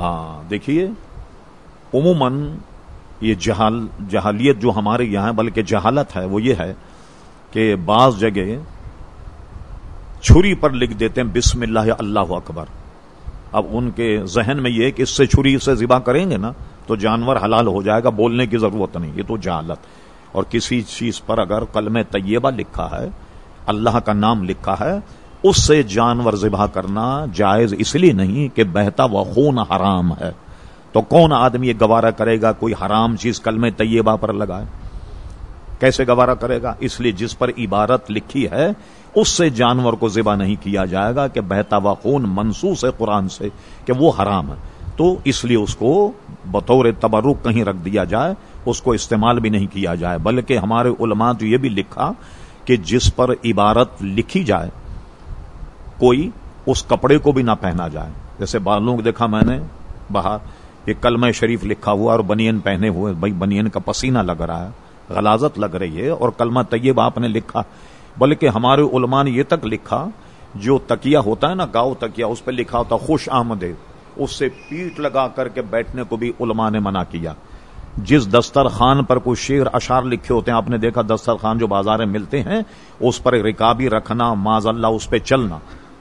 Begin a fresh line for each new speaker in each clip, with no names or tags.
ہاں دیکھیے، عموماً یہ جہال، جہالیت جو ہمارے یہاں بلکہ جہالت ہے، وہ یہ ہے کہ بعض جگہ چھری پر لکھ دیتے ہیں، بسم اللہ اللہ اکبر۔ اب ان کے ذہن میں یہ کہ اس سے چھری سے ذبح کریں گے نا، تو جانور حلال ہو جائے گا، بولنے کی ضرورت نہیں، یہ تو جہالت۔ اور کسی چیز پر اگر قلم طیبہ لکھا ہے، اللہ کا نام لکھا ہے اس سے جانور ذبح کرنا جائز اس لیے نہیں کہ بہتا وہ خون حرام ہے۔ تو کون آدمی یہ گوارا کرے گا کوئی حرام چیز کلم طیبہ پر لگائے؟ کیسے گوارا کرے گا؟ اس لیے جس پر عبارت لکھی ہے، اس سے جانور کو ذبح نہیں کیا جائے گا کہ بہتا و خون منسوس ہے قرآن سے کہ وہ حرام ہے۔ تو اس لیے اس کو بطور تبرک کہیں رکھ دیا جائے، اس کو استعمال بھی نہیں کیا جائے۔ بلکہ ہمارے علماء تو یہ بھی لکھا کہ جس پر عبارت لکھی جائے کوئی اس کپڑے کو بھی نہ پہنا جائے۔ جیسے بالوں کو دیکھا میں نے باہر، یہ کلمہ شریف لکھا ہوا اور بنین پہنے ہوئے، بھائی بنین کا پسینہ لگ رہا ہے، غلازت لگ رہی ہے اور کلمہ طیب آپ نے لکھا۔ بلکہ ہمارے علماء نے یہ تک لکھا، جو تکیا ہوتا ہے نا، گاؤں تکیا اس پہ لکھا ہوتا خوش آمدید اس سے پیٹ لگا کر کے بیٹھنے کو بھی علماء نے منع کیا۔ جس دسترخوان پر کوئی شیر اشار لکھے ہوتے ہیں، آپ نے دیکھا دسترخوان جو بازار میں ملتے ہیں، اس پر رکابی رکھنا ماض اللہ، اس پہ چلنا۔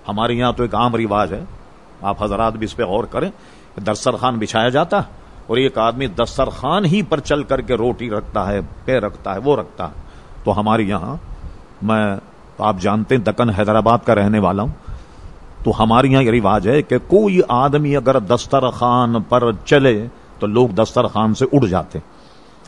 ہمارے یہاں تو ایک عام رواج ہے۔ آپ حضرات بھی اس پہ غور کریں دسترخوان بچھایا جاتا ہے اور ایک آدمی دسترخوان ہی پر چل کر کے روٹی رکھتا ہے، پے رکھتا ہے، وہ رکھتا ہے۔ تو ہمارے یہاں میں آپ جانتے ہیں دکن حیدرآباد کا رہنے والا ہوں۔ تو ہمارے یہاں یہ رواج ہے کہ کوئی آدمی اگر دسترخوان پر چلے تو لوگ دسترخوان سے اڑ جاتے۔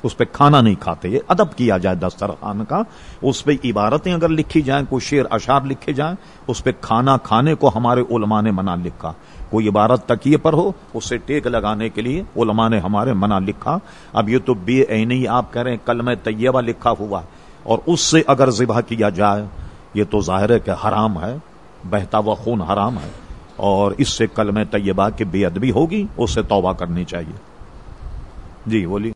اس پہ کھانا نہیں کھاتے، یہ ادب کیا جائے دسترخوان کا۔ اس پہ عبارتیں اگر لکھی جائیں، کوئی شیر اشار لکھے جائیں، اس پہ کھانا کھانے کو ہمارے علماء نے منع لکھا۔ کوئی عبارت تکیے پر ہو اس سے ٹیک لگانے کے لیے علماء نے ہمارے منع لکھا۔ اب یہ تو بے عینی آپ کہہ رہے ہیں کل میں طیبہ لکھا ہوا اور اس سے اگر ذبح کیا جائے، یہ تو ظاہر ہے کہ حرام ہے، بہتا و خون حرام ہے۔ اور اس سے کل میں طیبہ کی بے ادبی ہوگی، اس سے توبہ کرنی چاہیے۔ جی بولیے۔